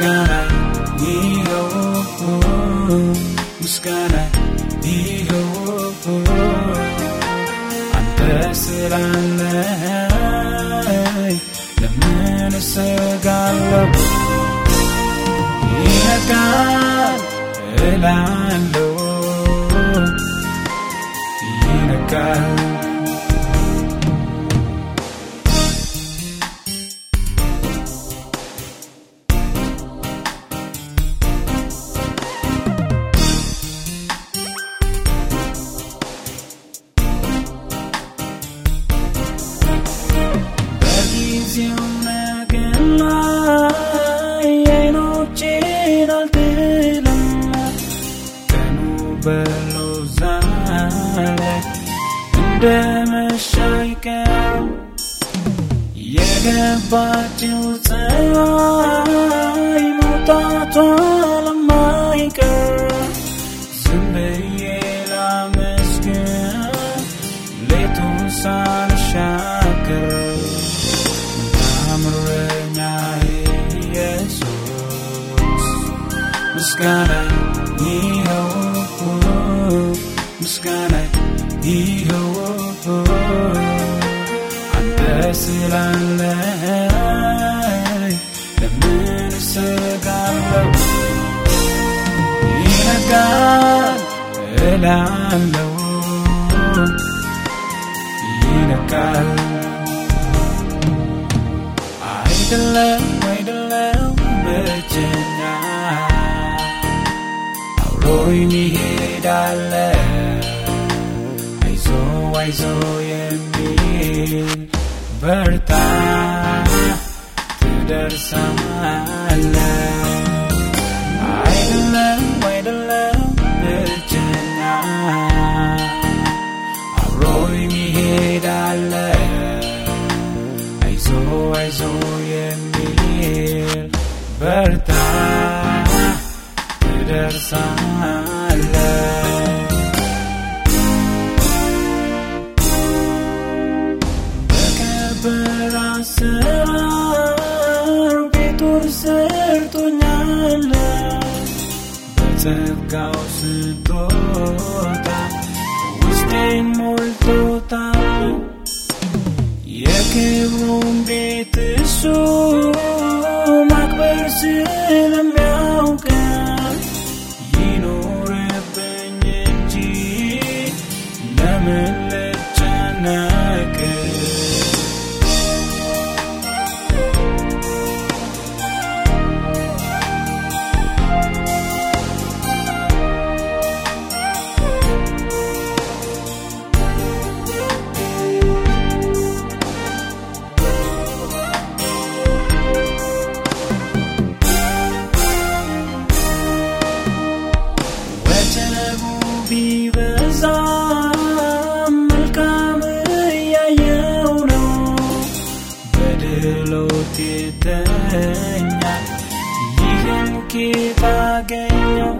ምስጋና ይኸው ምስጋና ይኸው አንተ ስላለኝ ለምን እሰጋለሁ ይነጋል እላለሁ። ይነጋል በሎ ዛሬ እንደ መሻ አይቀርም የገባችው ፀሐይ መውጣቷ ለማይቀር ዝም ላመስግን ሌቱን ሳልሻገር ታምረኛዬ ኢየሱስ ምስጋና ይኸው ምስጋና ይኸው አንተ ስላለኝ ለምን እሰጋለሁ ይነጋል እላለሁ ይነጋል አይደለም አይደለም ብቸኛ አብሮኝ ይሄዳለ አይዞ የሚል በርታ ትደርሳለ አይደለም አይደለም ብቸኛ አብሮኝ ይሄዳለ አይዞ አይዞ የሚል በርታ ትደርሳለ በከበረ አሰራር ቤቱን ሰርቶኛል በጸጋው ስጦታ ውስጤን ሞልቶታል የክብሩን ቤት እሱ ማክበር ስለሚያውቅ በድሎት የተኛ ይህን ጌታ አገኘው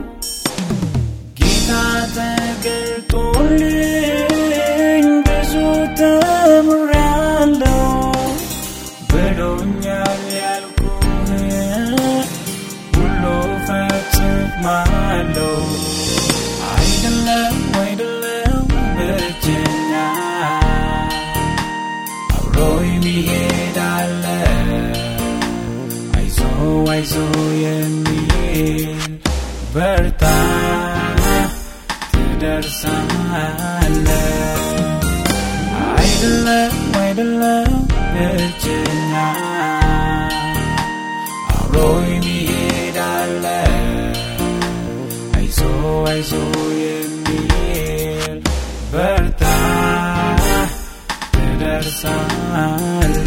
ጌታ ተገልጦልኝ ብዙ ተምሬያለሁ ብሎኛል ያልኩህ ሁሉ ፈጽማለሁ አይደለም አይደለም ብቸኛ አብሮኝ ይሄዳለ አይዞ የሚል በርታ ትደርሳለ አይደለም አይደለም ብቸኛ አብሮኝ ይሄዳለ አይዞ አይዞ የሚል በርታ ትደርሳለ